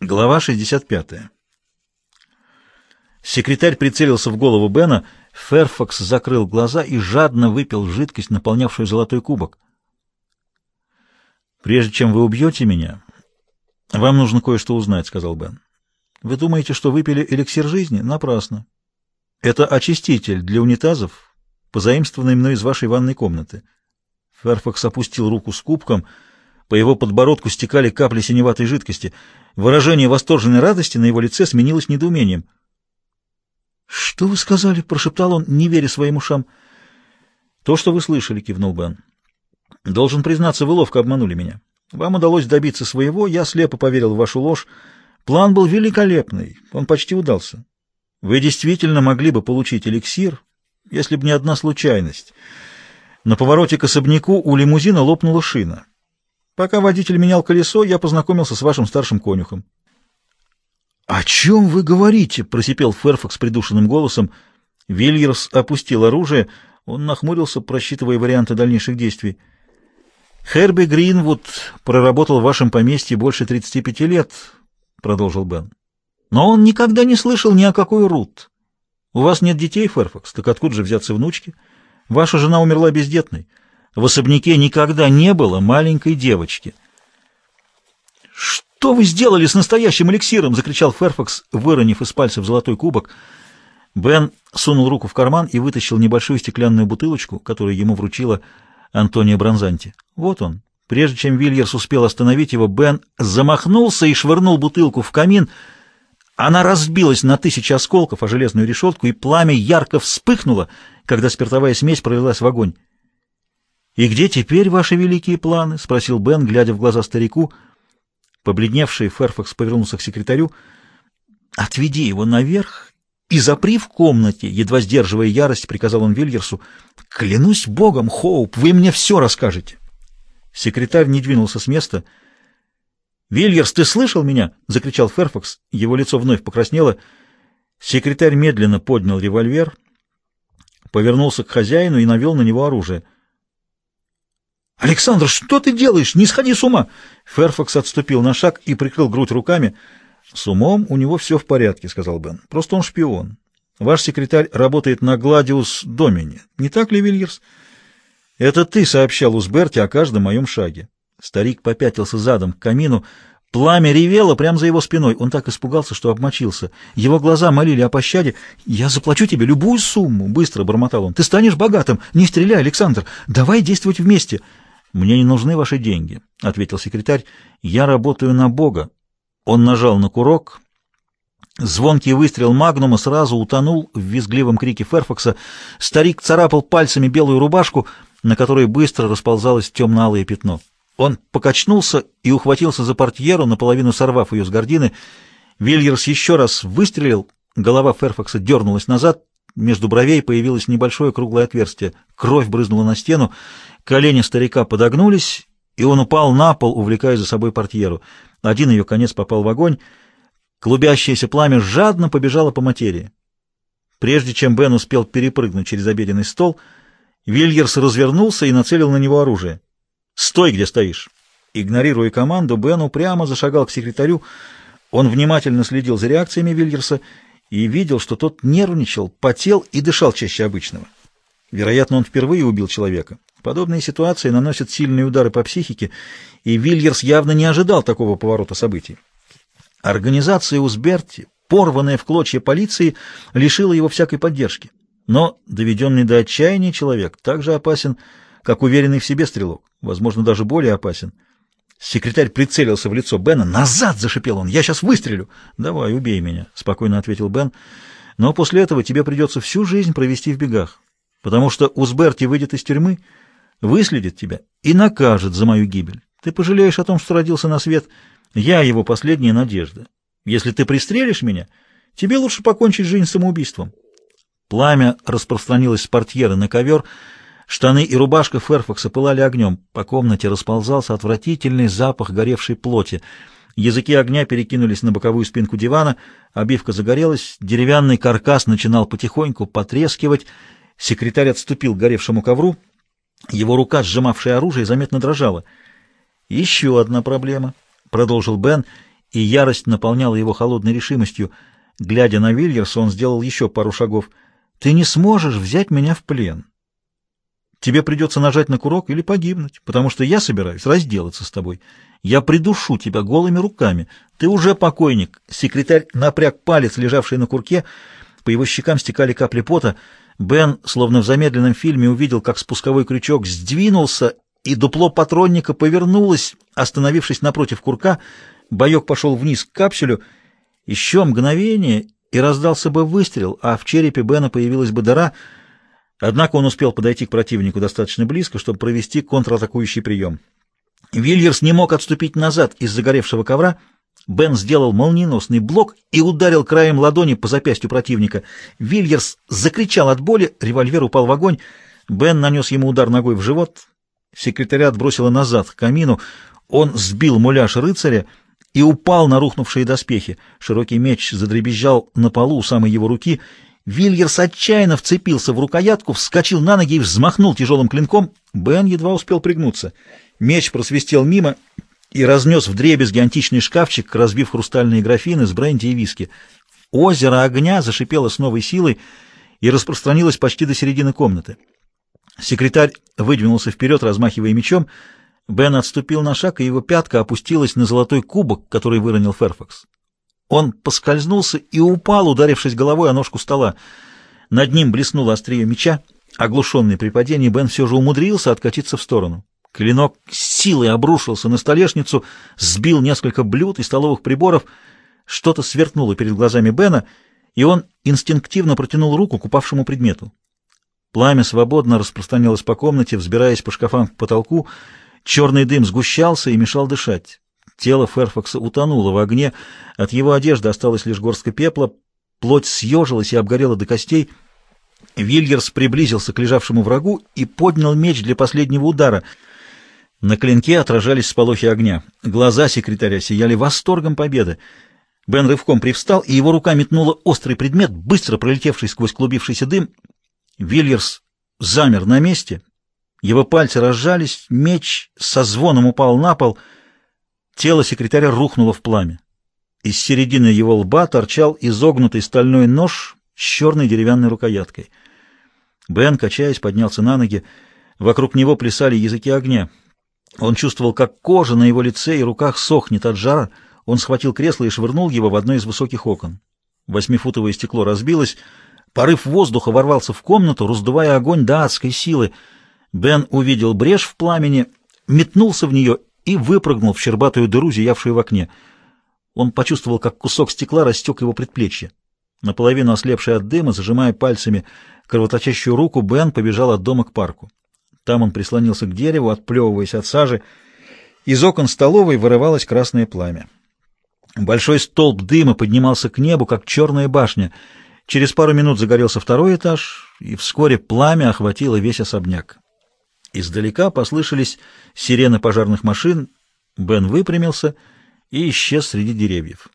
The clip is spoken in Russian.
Глава 65. Секретарь прицелился в голову Бена, Ферфакс закрыл глаза и жадно выпил жидкость, наполнявшую золотой кубок. «Прежде чем вы убьете меня, вам нужно кое-что узнать», — сказал Бен. «Вы думаете, что выпили эликсир жизни? Напрасно. Это очиститель для унитазов, позаимствованный мной из вашей ванной комнаты». Ферфакс опустил руку с кубком — по его подбородку стекали капли синеватой жидкости. Выражение восторженной радости на его лице сменилось недоумением. «Что вы сказали?» — прошептал он, не веря своим ушам. «То, что вы слышали», — кивнул Бен. «Должен признаться, вы ловко обманули меня. Вам удалось добиться своего, я слепо поверил в вашу ложь. План был великолепный, он почти удался. Вы действительно могли бы получить эликсир, если бы не одна случайность. На повороте к особняку у лимузина лопнула шина. Пока водитель менял колесо, я познакомился с вашим старшим конюхом. — О чем вы говорите? — просипел Ферфакс придушенным голосом. Вильерс опустил оружие. Он нахмурился, просчитывая варианты дальнейших действий. — Херби Гринвуд проработал в вашем поместье больше 35 лет, — продолжил Бен. — Но он никогда не слышал ни о какой Рут. У вас нет детей, Ферфакс, так откуда же взяться внучки? Ваша жена умерла бездетной. В особняке никогда не было маленькой девочки. «Что вы сделали с настоящим эликсиром?» — закричал Ферфакс, выронив из пальцев золотой кубок. Бен сунул руку в карман и вытащил небольшую стеклянную бутылочку, которую ему вручила Антония Бронзанти. Вот он. Прежде чем Вильерс успел остановить его, Бен замахнулся и швырнул бутылку в камин. Она разбилась на тысячи осколков о железную решетку, и пламя ярко вспыхнуло, когда спиртовая смесь пролилась в огонь. «И где теперь ваши великие планы?» — спросил Бен, глядя в глаза старику. Побледневший Ферфакс повернулся к секретарю. «Отведи его наверх и запри в комнате», — едва сдерживая ярость, приказал он Вильерсу. «Клянусь богом, Хоуп, вы мне все расскажете». Секретарь не двинулся с места. «Вильерс, ты слышал меня?» — закричал Ферфакс. Его лицо вновь покраснело. Секретарь медленно поднял револьвер, повернулся к хозяину и навел на него оружие — «Александр, что ты делаешь? Не сходи с ума!» Ферфакс отступил на шаг и прикрыл грудь руками. «С умом у него все в порядке», — сказал Бен. «Просто он шпион. Ваш секретарь работает на Гладиус Домини. Не так ли, Вильерс?» «Это ты сообщал Узберте о каждом моем шаге». Старик попятился задом к камину. Пламя ревело прямо за его спиной. Он так испугался, что обмочился. Его глаза молили о пощаде. «Я заплачу тебе любую сумму», — быстро бормотал он. «Ты станешь богатым. Не стреляй, Александр. Давай действовать вместе». «Мне не нужны ваши деньги», — ответил секретарь. «Я работаю на Бога». Он нажал на курок. Звонкий выстрел Магнума сразу утонул в визгливом крике Ферфакса. Старик царапал пальцами белую рубашку, на которой быстро расползалось темно-алое пятно. Он покачнулся и ухватился за портьеру, наполовину сорвав ее с гордины. Вильерс еще раз выстрелил, голова Ферфакса дернулась назад, между бровей появилось небольшое круглое отверстие. Кровь брызнула на стену. Колени старика подогнулись, и он упал на пол, увлекая за собой портьеру. Один ее конец попал в огонь. Клубящееся пламя жадно побежало по материи. Прежде чем Бен успел перепрыгнуть через обеденный стол, Вильерс развернулся и нацелил на него оружие. «Стой, где стоишь!» Игнорируя команду, Бен упрямо зашагал к секретарю. Он внимательно следил за реакциями Вильерса и видел, что тот нервничал, потел и дышал чаще обычного. Вероятно, он впервые убил человека. Подобные ситуации наносят сильные удары по психике, и Вильерс явно не ожидал такого поворота событий. Организация Узберти, порванная в клочья полиции, лишила его всякой поддержки. Но доведенный до отчаяния человек так же опасен, как уверенный в себе стрелок, возможно, даже более опасен. Секретарь прицелился в лицо Бена. «Назад!» — зашипел он. «Я сейчас выстрелю!» «Давай, убей меня!» — спокойно ответил Бен. «Но после этого тебе придется всю жизнь провести в бегах, потому что Узберти выйдет из тюрьмы, выследит тебя и накажет за мою гибель. Ты пожалеешь о том, что родился на свет. Я его последняя надежда. Если ты пристрелишь меня, тебе лучше покончить жизнь самоубийством. Пламя распространилось с портьеры на ковер. Штаны и рубашка Ферфакса пылали огнем. По комнате расползался отвратительный запах горевшей плоти. Языки огня перекинулись на боковую спинку дивана, обивка загорелась, деревянный каркас начинал потихоньку потрескивать. Секретарь отступил к горевшему ковру — его рука, сжимавшая оружие, заметно дрожала. «Еще одна проблема», — продолжил Бен, и ярость наполняла его холодной решимостью. Глядя на Вильерса, он сделал еще пару шагов. «Ты не сможешь взять меня в плен. Тебе придется нажать на курок или погибнуть, потому что я собираюсь разделаться с тобой. Я придушу тебя голыми руками. Ты уже покойник». Секретарь напряг палец, лежавший на курке. По его щекам стекали капли пота. Бен, словно в замедленном фильме, увидел, как спусковой крючок сдвинулся, и дупло патронника повернулось, остановившись напротив курка. Боек пошел вниз к капсюлю. Еще мгновение, и раздался бы выстрел, а в черепе Бена появилась бы дыра. Однако он успел подойти к противнику достаточно близко, чтобы провести контратакующий прием. Вильерс не мог отступить назад из загоревшего ковра. Бен сделал молниеносный блок и ударил краем ладони по запястью противника. Вильерс закричал от боли, револьвер упал в огонь. Бен нанес ему удар ногой в живот. Секретаря отбросило назад к камину. Он сбил муляж рыцаря и упал на рухнувшие доспехи. Широкий меч задребезжал на полу у самой его руки. Вильерс отчаянно вцепился в рукоятку, вскочил на ноги и взмахнул тяжелым клинком. Бен едва успел пригнуться. Меч просвистел мимо и разнес в дребезги античный шкафчик, разбив хрустальные графины с бренди и виски. Озеро огня зашипело с новой силой и распространилось почти до середины комнаты. Секретарь выдвинулся вперед, размахивая мечом. Бен отступил на шаг, и его пятка опустилась на золотой кубок, который выронил Ферфакс. Он поскользнулся и упал, ударившись головой о ножку стола. Над ним блеснуло острие меча. Оглушенный при падении, Бен все же умудрился откатиться в сторону. Клинок силой обрушился на столешницу, сбил несколько блюд и столовых приборов. Что-то сверкнуло перед глазами Бена, и он инстинктивно протянул руку к упавшему предмету. Пламя свободно распространялось по комнате, взбираясь по шкафам к потолку. Черный дым сгущался и мешал дышать. Тело Ферфакса утонуло в огне, от его одежды осталась лишь горстка пепла, плоть съежилась и обгорела до костей. Вильерс приблизился к лежавшему врагу и поднял меч для последнего удара. На клинке отражались сполохи огня. Глаза секретаря сияли восторгом победы. Бен рывком привстал, и его рука метнула острый предмет, быстро пролетевший сквозь клубившийся дым. Вильерс замер на месте. Его пальцы разжались, меч со звоном упал на пол. Тело секретаря рухнуло в пламя. Из середины его лба торчал изогнутый стальной нож с черной деревянной рукояткой. Бен, качаясь, поднялся на ноги. Вокруг него плясали языки огня. Он чувствовал, как кожа на его лице и руках сохнет от жара. Он схватил кресло и швырнул его в одно из высоких окон. Восьмифутовое стекло разбилось, Порыв воздуха ворвался в комнату, раздувая огонь до адской силы. Бен увидел брешь в пламени, метнулся в нее и выпрыгнул в щербатую дыру, зиявшую в окне. Он почувствовал, как кусок стекла растек его предплечье. Наполовину ослепший от дыма, зажимая пальцами кровоточащую руку, Бен побежал от дома к парку. Там он прислонился к дереву, отплевываясь от сажи. Из окон столовой вырывалось красное пламя. Большой столб дыма поднимался к небу, как черная башня — Через пару минут загорелся второй этаж, и вскоре пламя охватило весь особняк. Издалека послышались сирены пожарных машин, Бен выпрямился и исчез среди деревьев.